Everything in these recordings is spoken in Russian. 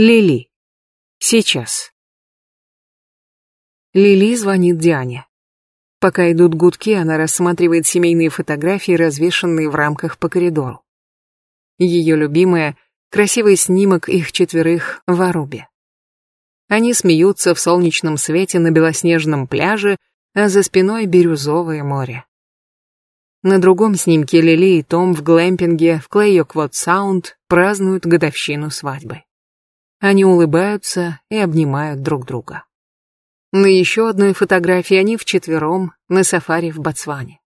Лили. Сейчас. Лили звонит Диане. Пока идут гудки, она рассматривает семейные фотографии, развешанные в рамках по коридору. Ее любимая — красивый снимок их четверых в Арубе. Они смеются в солнечном свете на белоснежном пляже, а за спиной бирюзовое море. На другом снимке Лили и Том в глэмпинге в Клейоквот-Саунд празднуют годовщину свадьбы. Они улыбаются и обнимают друг друга. На еще одной фотографии они вчетвером на сафари в Ботсване.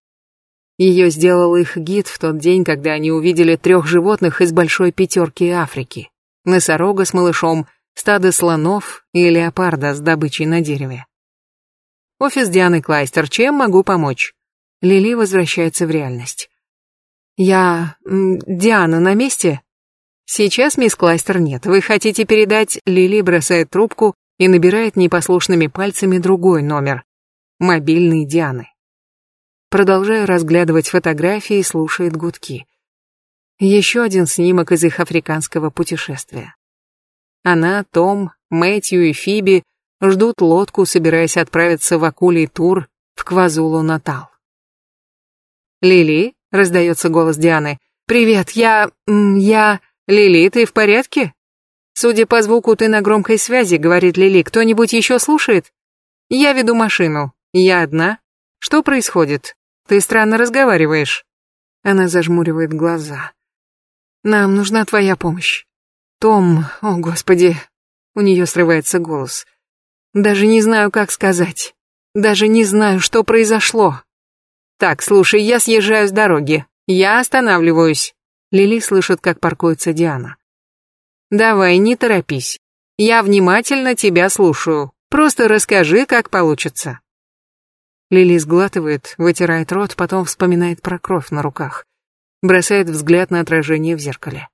Ее сделал их гид в тот день, когда они увидели трех животных из большой пятерки Африки. Носорога с малышом, стадо слонов и леопарда с добычей на дереве. Офис Дианы Клайстер, чем могу помочь? Лили возвращается в реальность. Я... Диана на месте? «Сейчас, мисс Кластер, нет. Вы хотите передать...» Лили бросает трубку и набирает непослушными пальцами другой номер. Мобильный Дианы. Продолжая разглядывать фотографии слушает гудки. Еще один снимок из их африканского путешествия. Она, Том, Мэтью и Фиби ждут лодку, собираясь отправиться в акулий тур в Квазулу-Натал. «Лили?» — раздается голос Дианы. «Привет, я... я...» «Лили, ты в порядке?» «Судя по звуку, ты на громкой связи», — говорит Лили. «Кто-нибудь еще слушает?» «Я веду машину. Я одна. Что происходит? Ты странно разговариваешь». Она зажмуривает глаза. «Нам нужна твоя помощь. Том, о господи!» У нее срывается голос. «Даже не знаю, как сказать. Даже не знаю, что произошло. Так, слушай, я съезжаю с дороги. Я останавливаюсь. Лили слышит, как паркуется Диана. «Давай, не торопись. Я внимательно тебя слушаю. Просто расскажи, как получится». Лили сглатывает, вытирает рот, потом вспоминает про кровь на руках. Бросает взгляд на отражение в зеркале.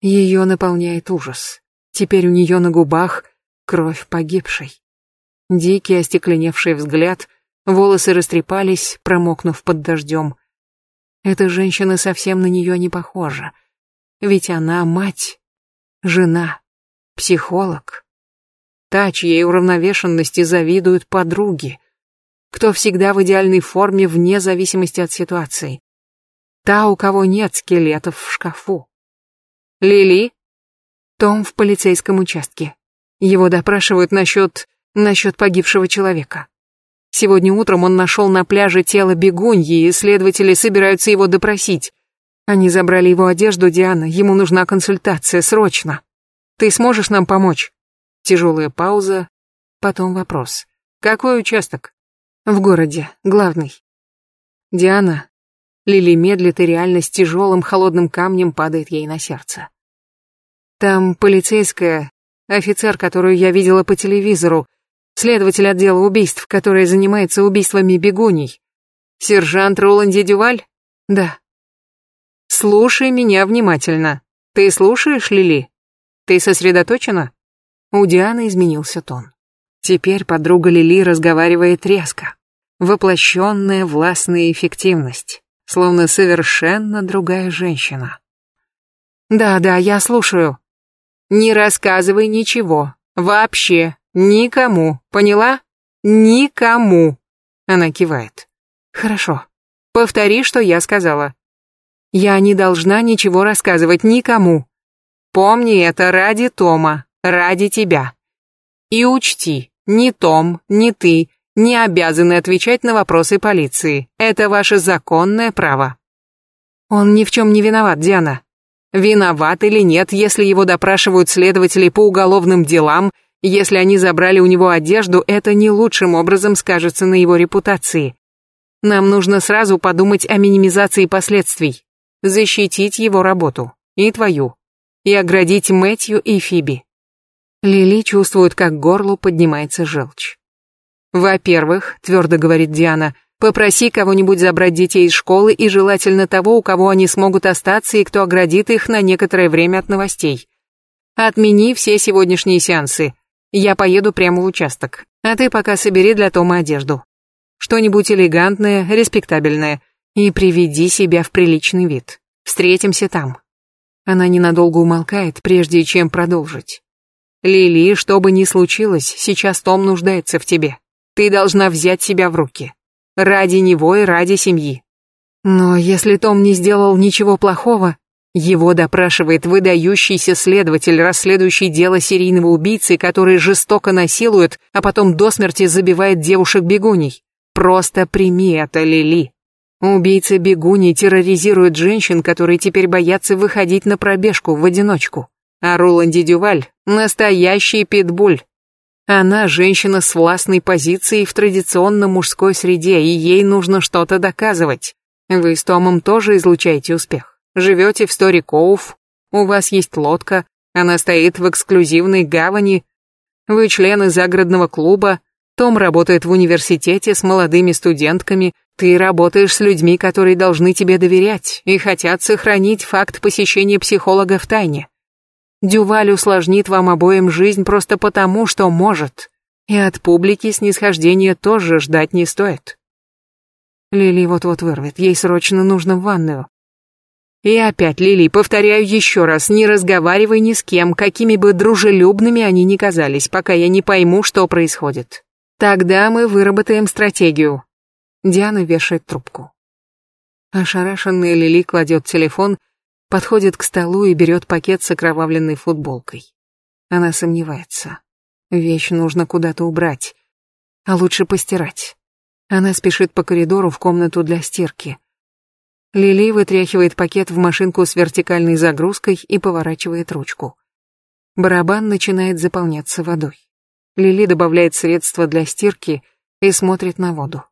Ее наполняет ужас. Теперь у нее на губах кровь погибшей. Дикий остекленевший взгляд, волосы растрепались, промокнув под дождем. Эта женщина совсем на нее не похожа. Ведь она мать, жена, психолог. Та, чьей уравновешенности завидуют подруги. Кто всегда в идеальной форме вне зависимости от ситуации. Та, у кого нет скелетов в шкафу. Лили? Том в полицейском участке. Его допрашивают насчет... насчет погибшего человека. Сегодня утром он нашел на пляже тело бегуньи, и следователи собираются его допросить. Они забрали его одежду, Диана, ему нужна консультация, срочно. Ты сможешь нам помочь? Тяжелая пауза, потом вопрос. Какой участок? В городе, главный. Диана. Лили медлит и реально с тяжелым холодным камнем падает ей на сердце. Там полицейская, офицер, которую я видела по телевизору, следователь отдела убийств, который занимается убийствами бегуней. Сержант Роланди Дюваль? Да. Слушай меня внимательно. Ты слушаешь, Лили? Ты сосредоточена? У Дианы изменился тон. Теперь подруга Лили разговаривает резко. Воплощенная властная эффективность. Словно совершенно другая женщина. «Да, да, я слушаю. Не рассказывай ничего. Вообще. Никому. Поняла? Никому. Она кивает. Хорошо. Повтори, что я сказала. Я не должна ничего рассказывать никому. Помни это ради Тома, ради тебя. И учти, ни Том, ни ты не обязаны отвечать на вопросы полиции. Это ваше законное право. Он ни в чем не виноват, Диана. Виноват или нет, если его допрашивают следователи по уголовным делам, если они забрали у него одежду, это не лучшим образом скажется на его репутации. Нам нужно сразу подумать о минимизации последствий, защитить его работу, и твою, и оградить Мэтью и Фиби. Лили чувствует, как к горлу поднимается желчь. «Во-первых», — твердо говорит Диана, — «попроси кого-нибудь забрать детей из школы и желательно того, у кого они смогут остаться и кто оградит их на некоторое время от новостей. Отмени все сегодняшние сеансы. Я поеду прямо в участок, а ты пока собери для Тома одежду. Что-нибудь элегантное, респектабельное. И приведи себя в приличный вид. Встретимся там. Она ненадолго умолкает, прежде чем продолжить. Лили, что бы ни случилось, сейчас Том нуждается в тебе. Ты должна взять себя в руки. Ради него и ради семьи. Но если Том не сделал ничего плохого, его допрашивает выдающийся следователь, расследующий дело серийного убийцы, который жестоко насилует, а потом до смерти забивает девушек-бегуней. Просто прими это, Лили. Убийца бегуней терроризирует женщин, которые теперь боятся выходить на пробежку в одиночку. А Роланди Дюваль – настоящий питбуль. Она женщина с властной позицией в традиционно мужской среде, и ей нужно что-то доказывать. Вы с Томом тоже излучаете успех живете в Стори Коуф, у вас есть лодка, она стоит в эксклюзивной гавани, вы члены загородного клуба, том работает в университете с молодыми студентками. Ты работаешь с людьми, которые должны тебе доверять и хотят сохранить факт посещения психолога в тайне. Дюваль усложнит вам обоим жизнь просто потому, что может. И от публики снисхождения тоже ждать не стоит. Лили вот-вот вырвет, ей срочно нужно в ванную. И опять, Лили, повторяю еще раз, не разговаривай ни с кем, какими бы дружелюбными они ни казались, пока я не пойму, что происходит. Тогда мы выработаем стратегию. Диана вешает трубку. Ошарашенная Лили кладет телефон, подходит к столу и берет пакет с окровавленной футболкой. Она сомневается. Вещь нужно куда-то убрать, а лучше постирать. Она спешит по коридору в комнату для стирки. Лили вытряхивает пакет в машинку с вертикальной загрузкой и поворачивает ручку. Барабан начинает заполняться водой. Лили добавляет средства для стирки и смотрит на воду.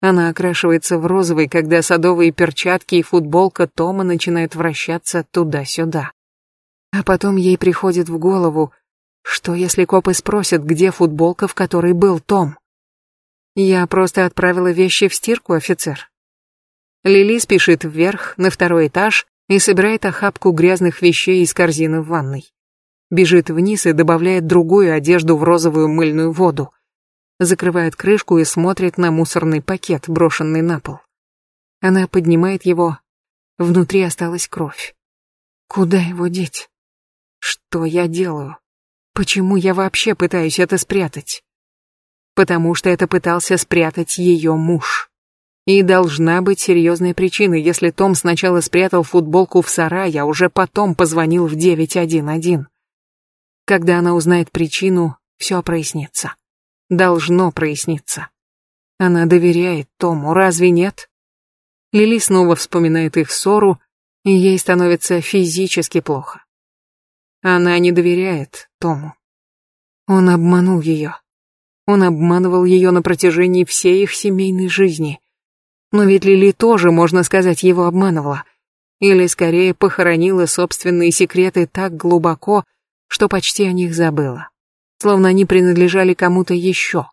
Она окрашивается в розовый, когда садовые перчатки и футболка Тома начинают вращаться туда-сюда. А потом ей приходит в голову, что если копы спросят, где футболка, в которой был Том? Я просто отправила вещи в стирку, офицер. Лили спешит вверх, на второй этаж, и собирает охапку грязных вещей из корзины в ванной. Бежит вниз и добавляет другую одежду в розовую мыльную воду. Закрывает крышку и смотрит на мусорный пакет, брошенный на пол. Она поднимает его. Внутри осталась кровь. Куда его деть? Что я делаю? Почему я вообще пытаюсь это спрятать? Потому что это пытался спрятать ее муж. И должна быть серьезная причина, если Том сначала спрятал футболку в сарай, а уже потом позвонил в 911. Когда она узнает причину, все прояснится. Должно проясниться. Она доверяет Тому, разве нет? Лили снова вспоминает их ссору, и ей становится физически плохо. Она не доверяет Тому. Он обманул ее. Он обманывал ее на протяжении всей их семейной жизни. Но ведь Лили тоже, можно сказать, его обманывала. Или, скорее, похоронила собственные секреты так глубоко, что почти о них забыла. Словно они принадлежали кому-то еще.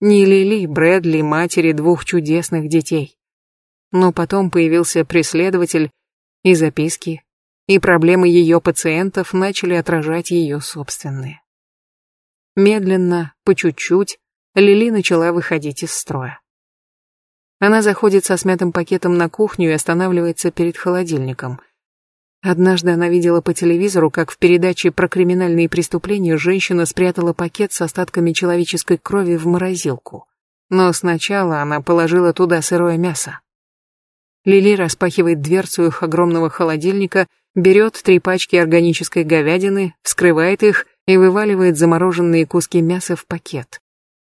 Не Лили, Брэдли, матери двух чудесных детей. Но потом появился преследователь, и записки, и проблемы ее пациентов начали отражать ее собственные. Медленно, по чуть-чуть, Лили начала выходить из строя. Она заходит со смятым пакетом на кухню и останавливается перед холодильником. Однажды она видела по телевизору, как в передаче про криминальные преступления женщина спрятала пакет с остатками человеческой крови в морозилку. Но сначала она положила туда сырое мясо. Лили распахивает дверцу их огромного холодильника, берет три пачки органической говядины, вскрывает их и вываливает замороженные куски мяса в пакет.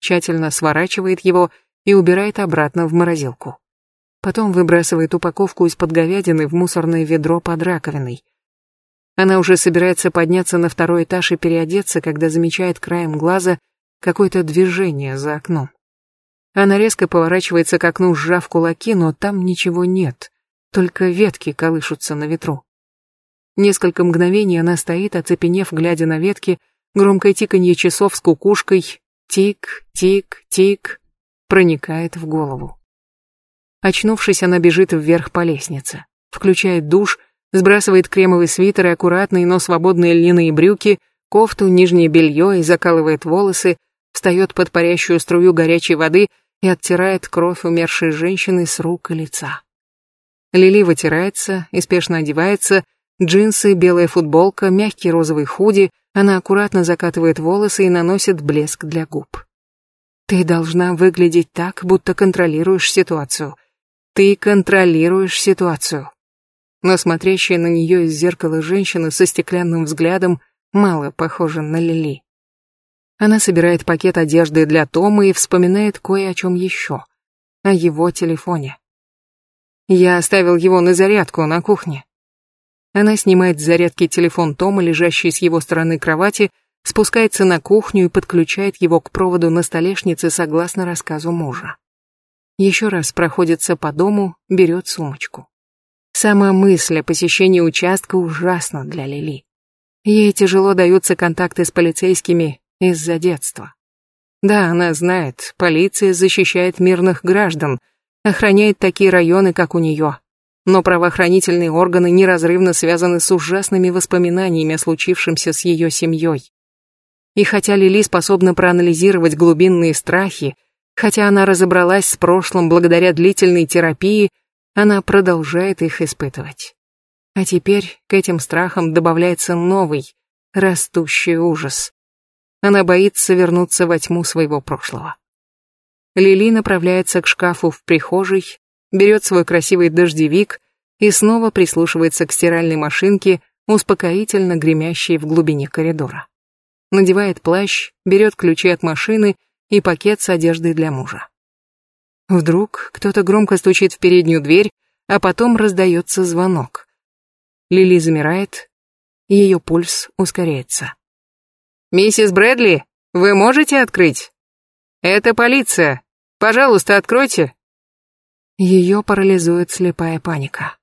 Тщательно сворачивает его и убирает обратно в морозилку. Потом выбрасывает упаковку из-под говядины в мусорное ведро под раковиной. Она уже собирается подняться на второй этаж и переодеться, когда замечает краем глаза какое-то движение за окном. Она резко поворачивается к окну, сжав кулаки, но там ничего нет, только ветки колышутся на ветру. Несколько мгновений она стоит, оцепенев, глядя на ветки, громкое тиканье часов с кукушкой «тик, тик, тик», проникает в голову. Очнувшись, она бежит вверх по лестнице, включает душ, сбрасывает кремовый свитер и аккуратные, но свободные льняные брюки, кофту, нижнее белье и закалывает волосы, встает под парящую струю горячей воды и оттирает кровь умершей женщины с рук и лица. Лили вытирается и одевается, джинсы, белая футболка, мягкий розовый худи, она аккуратно закатывает волосы и наносит блеск для губ. Ты должна выглядеть так, будто контролируешь ситуацию. Ты контролируешь ситуацию. Но смотрящая на нее из зеркала женщина со стеклянным взглядом мало похожа на Лили. Она собирает пакет одежды для Тома и вспоминает кое о чем еще. О его телефоне. Я оставил его на зарядку на кухне. Она снимает с зарядки телефон Тома, лежащий с его стороны кровати, спускается на кухню и подключает его к проводу на столешнице согласно рассказу мужа. Еще раз проходится по дому, берет сумочку. Сама мысль о посещении участка ужасна для Лили. Ей тяжело даются контакты с полицейскими из-за детства. Да, она знает, полиция защищает мирных граждан, охраняет такие районы, как у нее. Но правоохранительные органы неразрывно связаны с ужасными воспоминаниями о случившемся с ее семьей. И хотя Лили способна проанализировать глубинные страхи, хотя она разобралась с прошлым благодаря длительной терапии, она продолжает их испытывать. А теперь к этим страхам добавляется новый, растущий ужас. Она боится вернуться во тьму своего прошлого. Лили направляется к шкафу в прихожей, берет свой красивый дождевик и снова прислушивается к стиральной машинке, успокоительно гремящей в глубине коридора надевает плащ, берет ключи от машины и пакет с одеждой для мужа. Вдруг кто-то громко стучит в переднюю дверь, а потом раздается звонок. Лили замирает, ее пульс ускоряется. «Миссис Брэдли, вы можете открыть? Это полиция. Пожалуйста, откройте». Ее парализует слепая паника.